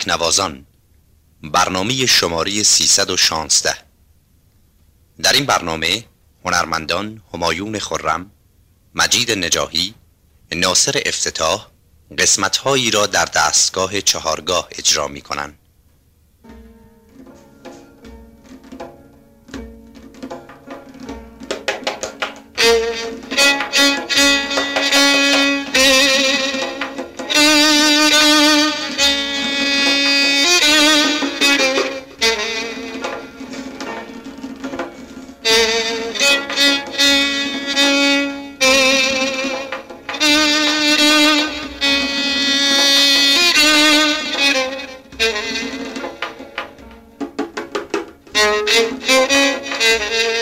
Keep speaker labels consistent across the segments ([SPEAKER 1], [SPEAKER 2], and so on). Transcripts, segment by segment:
[SPEAKER 1] تکنوازان برنامه شماره 316 در این برنامه هنرمندان همایون خرم، مجید نجاهی، ناصر افتتاح قسمتهایی را در دستگاه چهارگاه اجرا می کنند. Thank.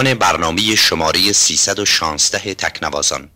[SPEAKER 1] پایان برنامه شماره 316 تکنوازان.